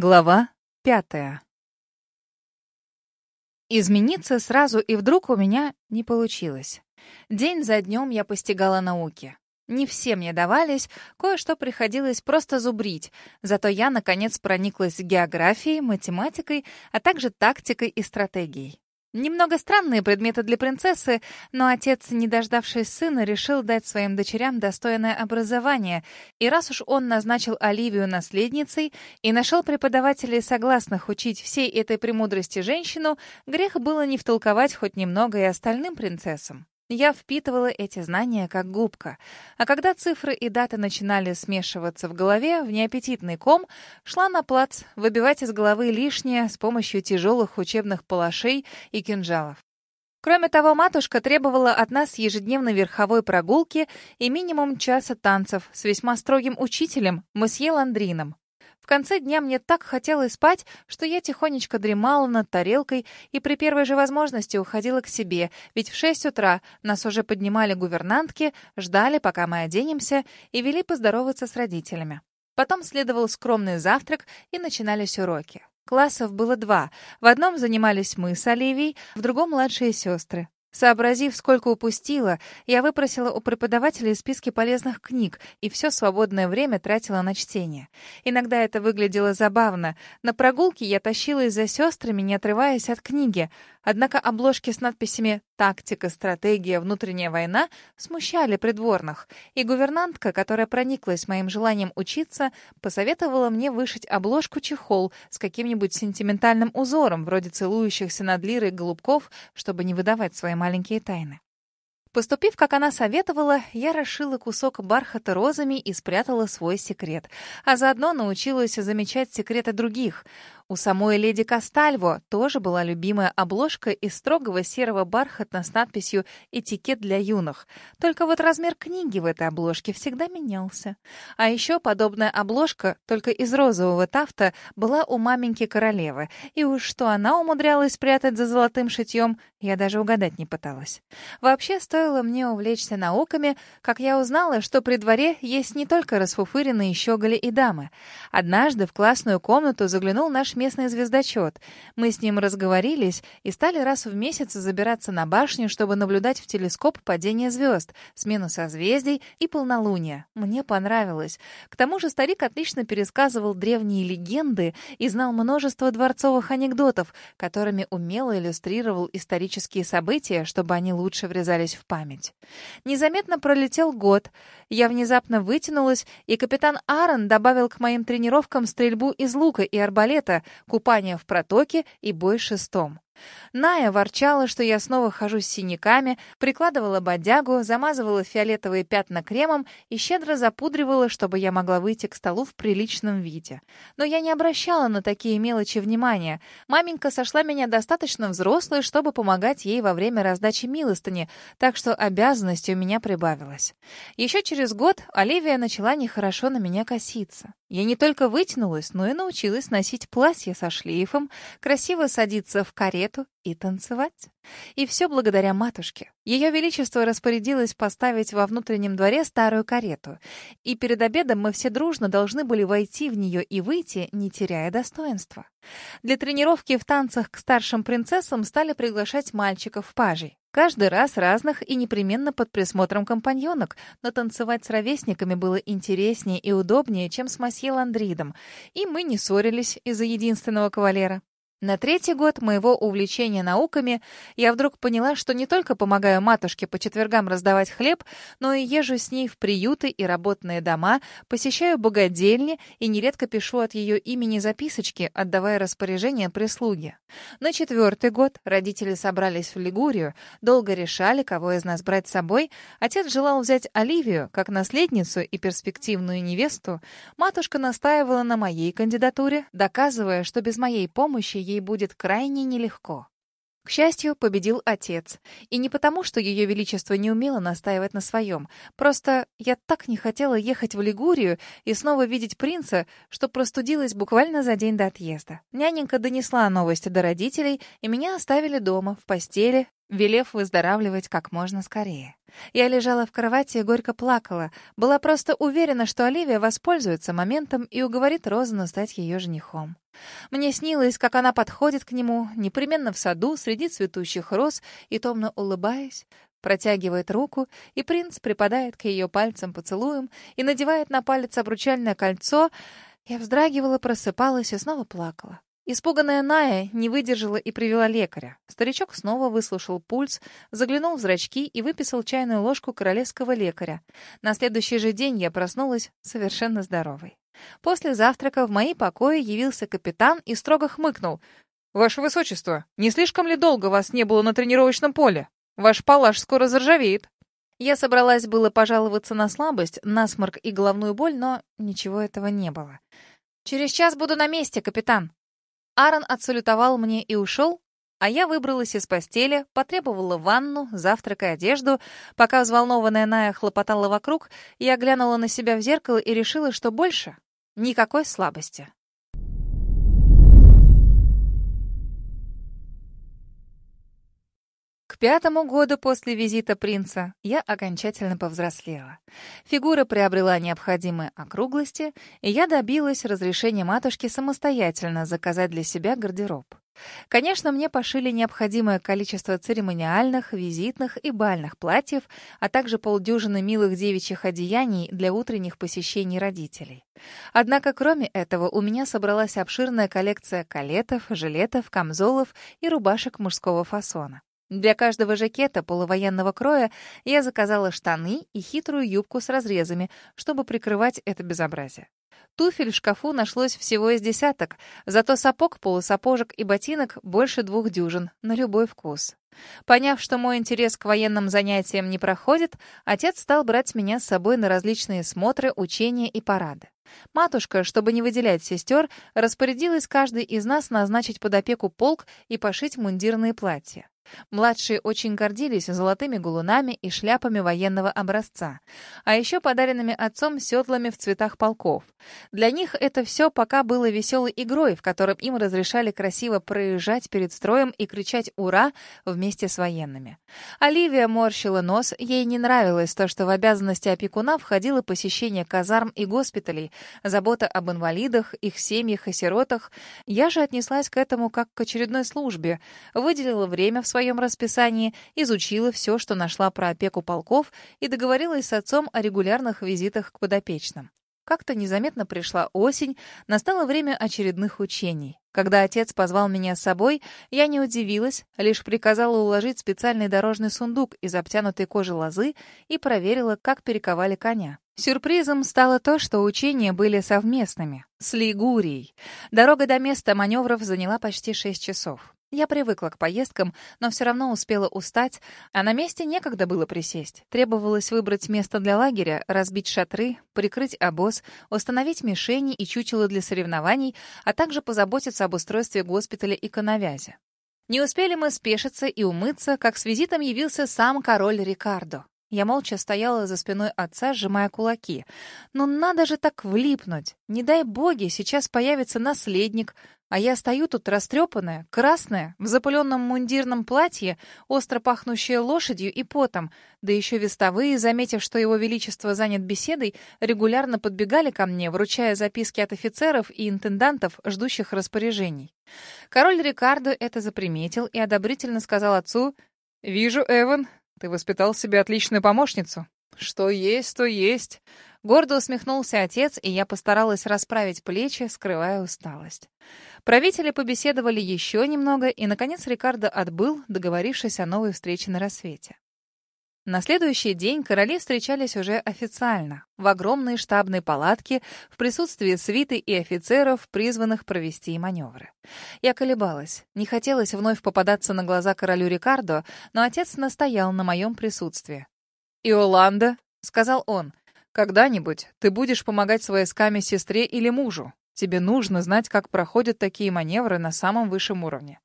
Глава пятая. Измениться сразу и вдруг у меня не получилось. День за днем я постигала науки. Не все мне давались, кое-что приходилось просто зубрить, зато я, наконец, прониклась географией, математикой, а также тактикой и стратегией. Немного странные предметы для принцессы, но отец, не дождавшись сына, решил дать своим дочерям достойное образование, и раз уж он назначил Оливию наследницей и нашел преподавателей, согласных учить всей этой премудрости женщину, грех было не втолковать хоть немного и остальным принцессам. Я впитывала эти знания как губка. А когда цифры и даты начинали смешиваться в голове в неаппетитный ком, шла на плац выбивать из головы лишнее с помощью тяжелых учебных палашей и кинжалов. Кроме того, матушка требовала от нас ежедневной верховой прогулки и минимум часа танцев с весьма строгим учителем, месье Ландрином конце дня мне так хотелось спать, что я тихонечко дремала над тарелкой и при первой же возможности уходила к себе, ведь в шесть утра нас уже поднимали гувернантки, ждали, пока мы оденемся, и вели поздороваться с родителями. Потом следовал скромный завтрак, и начинались уроки. Классов было два. В одном занимались мы с Оливией, в другом — младшие сестры. Сообразив, сколько упустила, я выпросила у преподавателей списки полезных книг и все свободное время тратила на чтение. Иногда это выглядело забавно. На прогулке я тащилась за сестрами, не отрываясь от книги. Однако обложки с надписями «Тактика, стратегия, внутренняя война» смущали придворных, и гувернантка, которая прониклась моим желанием учиться, посоветовала мне вышить обложку-чехол с каким-нибудь сентиментальным узором, вроде целующихся над лирой голубков, чтобы не выдавать свои маленькие тайны. Поступив, как она советовала, я расшила кусок бархата розами и спрятала свой секрет, а заодно научилась замечать секреты других — у самой леди Кастальво тоже была любимая обложка из строгого серого бархата с надписью «Этикет для юных». Только вот размер книги в этой обложке всегда менялся. А еще подобная обложка, только из розового тафта, была у маменьки королевы. И уж что она умудрялась спрятать за золотым шитьем, я даже угадать не пыталась. Вообще, стоило мне увлечься науками, как я узнала, что при дворе есть не только расфуфыренные щеголи и дамы. Однажды в классную комнату заглянул наш местный звездочет. Мы с ним разговорились и стали раз в месяц забираться на башню, чтобы наблюдать в телескоп падение звезд, смену созвездий и полнолуния. Мне понравилось. К тому же старик отлично пересказывал древние легенды и знал множество дворцовых анекдотов, которыми умело иллюстрировал исторические события, чтобы они лучше врезались в память. Незаметно пролетел год. Я внезапно вытянулась, и капитан Аарон добавил к моим тренировкам стрельбу из лука и арбалета, купание в протоке и бой шестом. Ная ворчала, что я снова хожу с синяками, прикладывала бодягу, замазывала фиолетовые пятна кремом и щедро запудривала, чтобы я могла выйти к столу в приличном виде. Но я не обращала на такие мелочи внимания. Маменька сошла меня достаточно взрослой, чтобы помогать ей во время раздачи милостыни, так что обязанностей у меня прибавилось. Еще через год Оливия начала нехорошо на меня коситься. Я не только вытянулась, но и научилась носить платье со шлейфом, красиво садиться в карету и танцевать. И все благодаря матушке. Ее Величество распорядилось поставить во внутреннем дворе старую карету. И перед обедом мы все дружно должны были войти в нее и выйти, не теряя достоинства. Для тренировки в танцах к старшим принцессам стали приглашать мальчиков-пажей. Каждый раз разных и непременно под присмотром компаньонок, но танцевать с ровесниками было интереснее и удобнее, чем с масье Ландридом, и мы не ссорились из-за единственного кавалера. На третий год моего увлечения науками я вдруг поняла, что не только помогаю матушке по четвергам раздавать хлеб, но и езжу с ней в приюты и работные дома, посещаю богадельни и нередко пишу от ее имени записочки, отдавая распоряжение прислуге. На четвертый год родители собрались в Лигурию, долго решали, кого из нас брать с собой. Отец желал взять Оливию как наследницу и перспективную невесту. Матушка настаивала на моей кандидатуре, доказывая, что без моей помощи ей будет крайне нелегко. К счастью, победил отец. И не потому, что ее величество не умело настаивать на своем. Просто я так не хотела ехать в Лигурию и снова видеть принца, что простудилась буквально за день до отъезда. Няненька донесла новости до родителей, и меня оставили дома, в постели, велев выздоравливать как можно скорее. Я лежала в кровати и горько плакала. Была просто уверена, что Оливия воспользуется моментом и уговорит Розану стать ее женихом. Мне снилось, как она подходит к нему, непременно в саду, среди цветущих роз, и томно улыбаясь, протягивает руку, и принц припадает к ее пальцам поцелуем и надевает на палец обручальное кольцо. Я вздрагивала, просыпалась и снова плакала. Испуганная Ная не выдержала и привела лекаря. Старичок снова выслушал пульс, заглянул в зрачки и выписал чайную ложку королевского лекаря. На следующий же день я проснулась совершенно здоровой. После завтрака в мои покои явился капитан и строго хмыкнул. «Ваше Высочество, не слишком ли долго вас не было на тренировочном поле? Ваш палаш скоро заржавеет». Я собралась было пожаловаться на слабость, насморк и головную боль, но ничего этого не было. «Через час буду на месте, капитан», Аарон отсалютовал мне и ушел, а я выбралась из постели, потребовала ванну, завтрак и одежду. Пока взволнованная Ная хлопотала вокруг, я глянула на себя в зеркало и решила, что больше никакой слабости. Пятому году после визита принца я окончательно повзрослела. Фигура приобрела необходимые округлости, и я добилась разрешения матушки самостоятельно заказать для себя гардероб. Конечно, мне пошили необходимое количество церемониальных, визитных и бальных платьев, а также полдюжины милых девичьих одеяний для утренних посещений родителей. Однако, кроме этого, у меня собралась обширная коллекция калетов, жилетов, камзолов и рубашек мужского фасона. Для каждого жакета полувоенного кроя я заказала штаны и хитрую юбку с разрезами, чтобы прикрывать это безобразие. Туфель в шкафу нашлось всего из десяток, зато сапог, полусапожек и ботинок больше двух дюжин, на любой вкус. Поняв, что мой интерес к военным занятиям не проходит, отец стал брать меня с собой на различные смотры, учения и парады. Матушка, чтобы не выделять сестер, распорядилась каждый из нас назначить под опеку полк и пошить мундирные платья. Младшие очень гордились золотыми гулунами и шляпами военного образца, а еще подаренными отцом седлами в цветах полков. Для них это все пока было веселой игрой, в котором им разрешали красиво проезжать перед строем и кричать «Ура!» вместе с военными. Оливия морщила нос, ей не нравилось то, что в обязанности опекуна входило посещение казарм и госпиталей, забота об инвалидах, их семьях и сиротах. Я же отнеслась к этому как к очередной службе, выделила время в своей своем расписании, изучила все, что нашла про опеку полков и договорилась с отцом о регулярных визитах к подопечным. Как-то незаметно пришла осень, настало время очередных учений. Когда отец позвал меня с собой, я не удивилась, лишь приказала уложить специальный дорожный сундук из обтянутой кожи лозы и проверила, как перековали коня. Сюрпризом стало то, что учения были совместными, с Лигурией. Дорога до места маневров заняла почти шесть часов. Я привыкла к поездкам, но все равно успела устать, а на месте некогда было присесть. Требовалось выбрать место для лагеря, разбить шатры, прикрыть обоз, установить мишени и чучело для соревнований, а также позаботиться об устройстве госпиталя и коновязи. Не успели мы спешиться и умыться, как с визитом явился сам король Рикардо. Я молча стояла за спиной отца, сжимая кулаки. «Ну надо же так влипнуть! Не дай боги, сейчас появится наследник, а я стою тут растрепанная, красная, в запыленном мундирном платье, остро пахнущая лошадью и потом. Да еще вестовые, заметив, что его величество занят беседой, регулярно подбегали ко мне, вручая записки от офицеров и интендантов, ждущих распоряжений. Король Рикардо это заприметил и одобрительно сказал отцу, «Вижу, Эван, ты воспитал себе отличную помощницу. Что есть, то есть». Гордо усмехнулся отец, и я постаралась расправить плечи, скрывая усталость. Правители побеседовали еще немного, и, наконец, Рикардо отбыл, договорившись о новой встрече на рассвете. На следующий день короли встречались уже официально, в огромной штабной палатке, в присутствии свиты и офицеров, призванных провести маневры. Я колебалась, не хотелось вновь попадаться на глаза королю Рикардо, но отец настоял на моем присутствии. «Иоланда», — сказал он, — «когда-нибудь ты будешь помогать с войсками сестре или мужу. Тебе нужно знать, как проходят такие маневры на самом высшем уровне.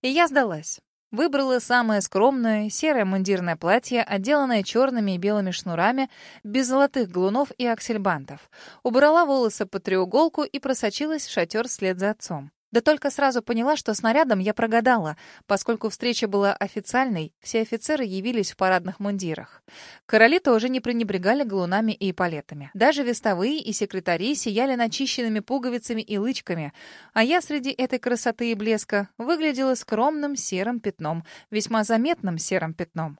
И я сдалась. Выбрала самое скромное, серое мундирное платье, отделанное черными и белыми шнурами, без золотых глунов и аксельбантов. Убрала волосы под треуголку и просочилась в шатер вслед за отцом. Да только сразу поняла, что снарядом я прогадала, поскольку встреча была официальной, все офицеры явились в парадных мундирах. Короли тоже не пренебрегали галунами и эполетами. Даже вестовые и секретари сияли начищенными пуговицами и лычками, а я среди этой красоты и блеска выглядела скромным серым пятном, весьма заметным серым пятном.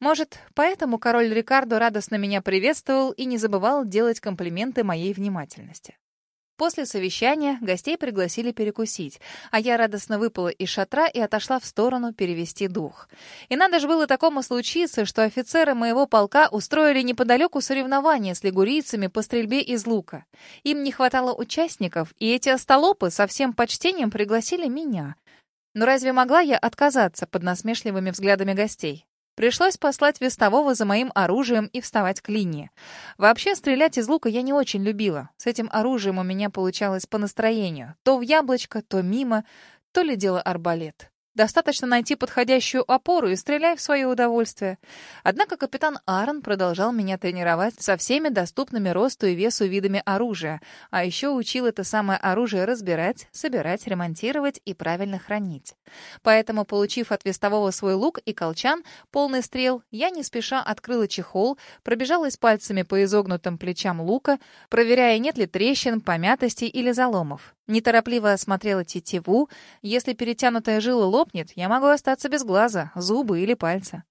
Может, поэтому король Рикардо радостно меня приветствовал и не забывал делать комплименты моей внимательности. После совещания гостей пригласили перекусить, а я радостно выпала из шатра и отошла в сторону перевести дух. И надо же было такому случиться, что офицеры моего полка устроили неподалеку соревнования с лигурийцами по стрельбе из лука. Им не хватало участников, и эти остолопы со всем почтением пригласили меня. Но разве могла я отказаться под насмешливыми взглядами гостей? Пришлось послать вестового за моим оружием и вставать к линии. Вообще, стрелять из лука я не очень любила. С этим оружием у меня получалось по настроению. То в яблочко, то мимо, то ли дело арбалет. Достаточно найти подходящую опору и стреляй в свое удовольствие. Однако капитан Аарон продолжал меня тренировать со всеми доступными росту и весу видами оружия, а еще учил это самое оружие разбирать, собирать, ремонтировать и правильно хранить. Поэтому, получив от вестового свой лук и колчан, полный стрел, я не спеша открыла чехол, пробежалась пальцами по изогнутым плечам лука, проверяя, нет ли трещин, помятостей или заломов. Неторопливо осмотрела тетиву. Если перетянутая жила лопнет, я могу остаться без глаза, зубы или пальца.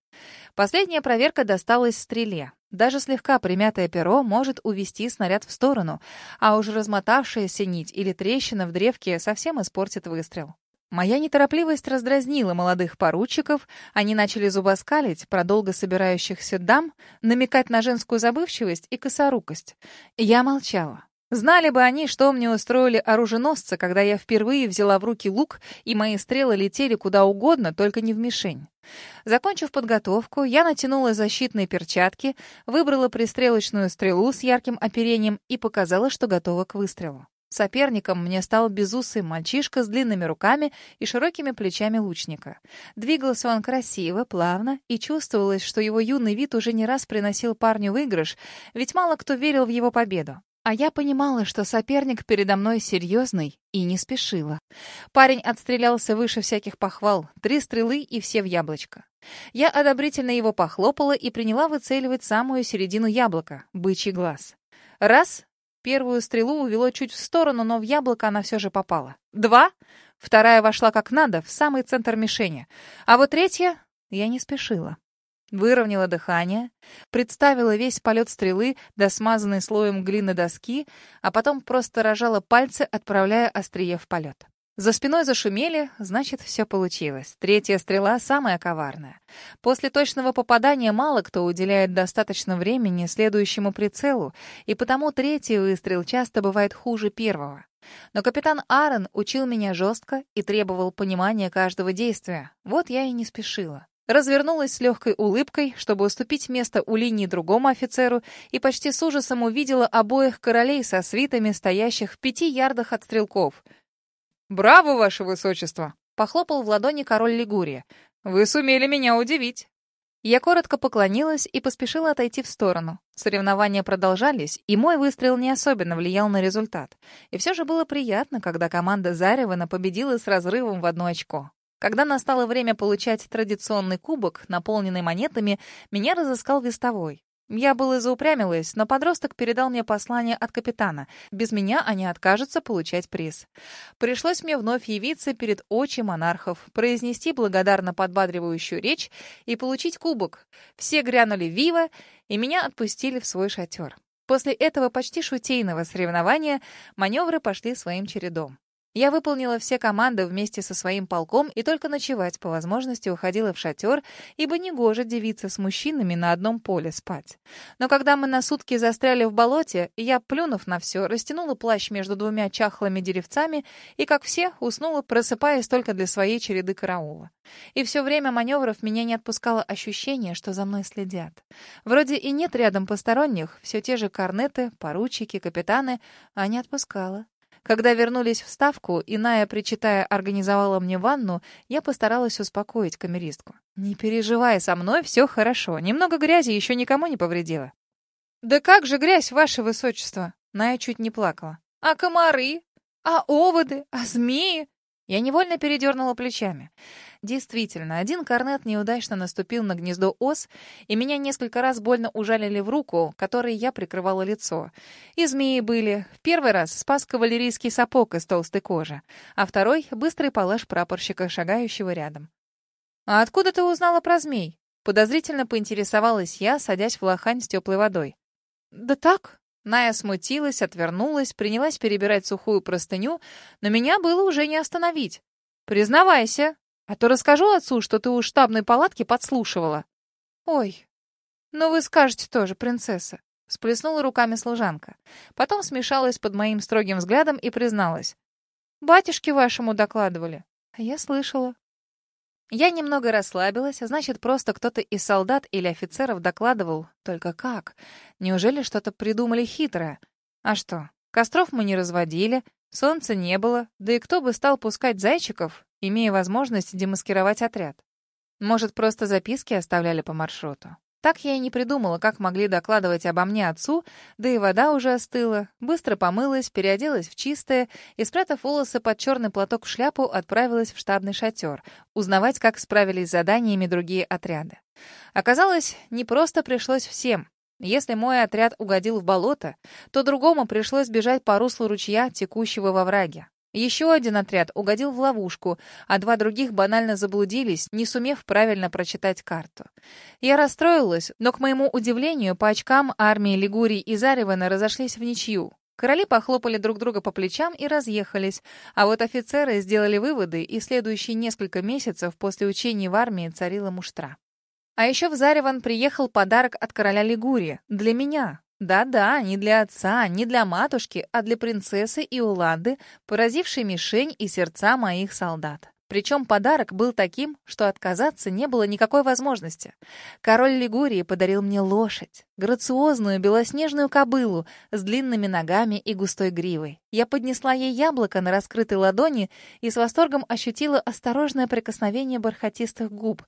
Последняя проверка досталась стреле. Даже слегка примятое перо может увести снаряд в сторону, а уж размотавшаяся нить или трещина в древке совсем испортит выстрел. Моя неторопливость раздразнила молодых поручиков, они начали зубоскалить про долго собирающихся дам, намекать на женскую забывчивость и косорукость. Я молчала. Знали бы они, что мне устроили оруженосцы, когда я впервые взяла в руки лук, и мои стрелы летели куда угодно, только не в мишень. Закончив подготовку, я натянула защитные перчатки, выбрала пристрелочную стрелу с ярким оперением и показала, что готова к выстрелу. Соперником мне стал безусый мальчишка с длинными руками и широкими плечами лучника. Двигался он красиво, плавно, и чувствовалось, что его юный вид уже не раз приносил парню выигрыш, ведь мало кто верил в его победу. А я понимала, что соперник передо мной серьезный, и не спешила. Парень отстрелялся выше всяких похвал. Три стрелы и все в яблочко. Я одобрительно его похлопала и приняла выцеливать самую середину яблока — бычий глаз. Раз — первую стрелу увело чуть в сторону, но в яблоко она все же попала. Два — вторая вошла как надо, в самый центр мишени. А вот третья — я не спешила. Выровняла дыхание, представила весь полет стрелы до смазанной слоем глины доски, а потом просто рожала пальцы, отправляя острие в полет. За спиной зашумели, значит, все получилось. Третья стрела самая коварная. После точного попадания мало кто уделяет достаточно времени следующему прицелу, и потому третий выстрел часто бывает хуже первого. Но капитан Аарон учил меня жестко и требовал понимания каждого действия. Вот я и не спешила развернулась с легкой улыбкой, чтобы уступить место у линии другому офицеру, и почти с ужасом увидела обоих королей со свитами, стоящих в пяти ярдах от стрелков. «Браво, ваше высочество!» — похлопал в ладони король Лигурия. «Вы сумели меня удивить!» Я коротко поклонилась и поспешила отойти в сторону. Соревнования продолжались, и мой выстрел не особенно влиял на результат. И все же было приятно, когда команда Заревана победила с разрывом в одно очко. Когда настало время получать традиционный кубок, наполненный монетами, меня разыскал вестовой. Я было заупрямилась, но подросток передал мне послание от капитана. Без меня они откажутся получать приз. Пришлось мне вновь явиться перед очи монархов, произнести благодарно подбадривающую речь и получить кубок. Все грянули «Вива!» и меня отпустили в свой шатер. После этого почти шутейного соревнования маневры пошли своим чередом. Я выполнила все команды вместе со своим полком и только ночевать по возможности уходила в шатер, ибо негоже девиться с мужчинами на одном поле спать. Но когда мы на сутки застряли в болоте, я, плюнув на все, растянула плащ между двумя чахлыми деревцами и, как все, уснула, просыпаясь только для своей череды караула. И все время маневров меня не отпускало ощущение, что за мной следят. Вроде и нет рядом посторонних, все те же корнеты, поручики, капитаны, а не отпускала. Когда вернулись в Ставку, иная, причитая, организовала мне ванну, я постаралась успокоить камеристку. «Не переживай, со мной все хорошо. Немного грязи еще никому не повредила». «Да как же грязь, ваше высочество?» Ная чуть не плакала. «А комары?» А оводы? А змеи? Я невольно передернула плечами. Действительно, один корнет неудачно наступил на гнездо ос, и меня несколько раз больно ужалили в руку, которой я прикрывала лицо. И змеи были. В первый раз спас кавалерийский сапог из толстой кожи, а второй — быстрый палаш прапорщика, шагающего рядом. «А откуда ты узнала про змей?» Подозрительно поинтересовалась я, садясь в лохань с теплой водой. «Да так», Ная смутилась, отвернулась, принялась перебирать сухую простыню, но меня было уже не остановить. «Признавайся, а то расскажу отцу, что ты у штабной палатки подслушивала». «Ой, ну вы скажете тоже, принцесса», — сплеснула руками служанка. Потом смешалась под моим строгим взглядом и призналась. «Батюшке вашему докладывали». А я слышала. Я немного расслабилась, а значит, просто кто-то из солдат или офицеров докладывал. Только как? Неужели что-то придумали хитрое? А что? Костров мы не разводили, солнца не было, да и кто бы стал пускать зайчиков, имея возможность демаскировать отряд? Может, просто записки оставляли по маршруту? Так я и не придумала, как могли докладывать обо мне отцу, да и вода уже остыла. Быстро помылась, переоделась в чистое и, спрятав волосы под черный платок в шляпу, отправилась в штабный шатер, узнавать, как справились с заданиями другие отряды. Оказалось, не просто пришлось всем. Если мой отряд угодил в болото, то другому пришлось бежать по руслу ручья, текущего во враге. Еще один отряд угодил в ловушку, а два других банально заблудились, не сумев правильно прочитать карту. Я расстроилась, но, к моему удивлению, по очкам армии Лигурий и Заревана разошлись в ничью. Короли похлопали друг друга по плечам и разъехались, а вот офицеры сделали выводы, и следующие несколько месяцев после учений в армии царила муштра. А еще в Зареван приехал подарок от короля Лигурии. Для меня. Да-да, не для отца, не для матушки, а для принцессы и Уланды, поразившей мишень и сердца моих солдат. Причем подарок был таким, что отказаться не было никакой возможности. Король Лигурии подарил мне лошадь, грациозную белоснежную кобылу с длинными ногами и густой гривой. Я поднесла ей яблоко на раскрытой ладони и с восторгом ощутила осторожное прикосновение бархатистых губ.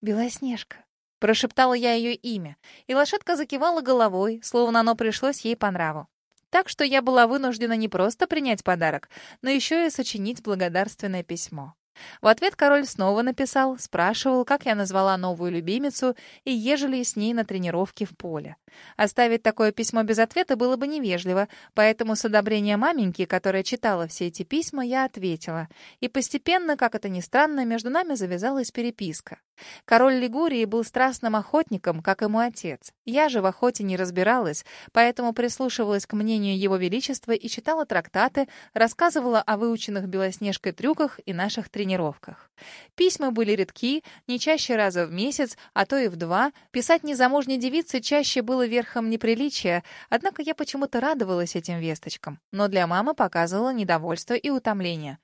«Белоснежка, Прошептала я ее имя, и лошадка закивала головой, словно оно пришлось ей по нраву. Так что я была вынуждена не просто принять подарок, но еще и сочинить благодарственное письмо. В ответ король снова написал, спрашивал, как я назвала новую любимицу и ежели с ней на тренировке в поле. Оставить такое письмо без ответа было бы невежливо, поэтому с одобрения маменьки, которая читала все эти письма, я ответила. И постепенно, как это ни странно, между нами завязалась переписка. Король Лигурии был страстным охотником, как и мой отец. Я же в охоте не разбиралась, поэтому прислушивалась к мнению его величества и читала трактаты, рассказывала о выученных Белоснежкой трюках и наших тренировках. Письма были редки, не чаще раза в месяц, а то и в два. Писать незамужней девице чаще было верхом неприличия, однако я почему-то радовалась этим весточкам, но для мамы показывала недовольство и утомление.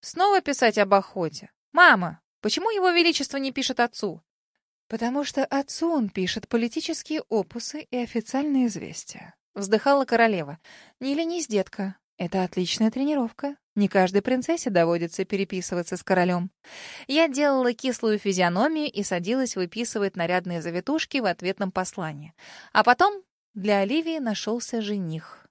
«Снова писать об охоте? Мама, Почему его величество не пишет отцу? Потому что отцу он пишет политические опусы и официальные известия. Вздыхала королева. Не ленись, детка. Это отличная тренировка. Не каждой принцессе доводится переписываться с королем. Я делала кислую физиономию и садилась выписывать нарядные завитушки в ответном послании. А потом для Оливии нашелся жених.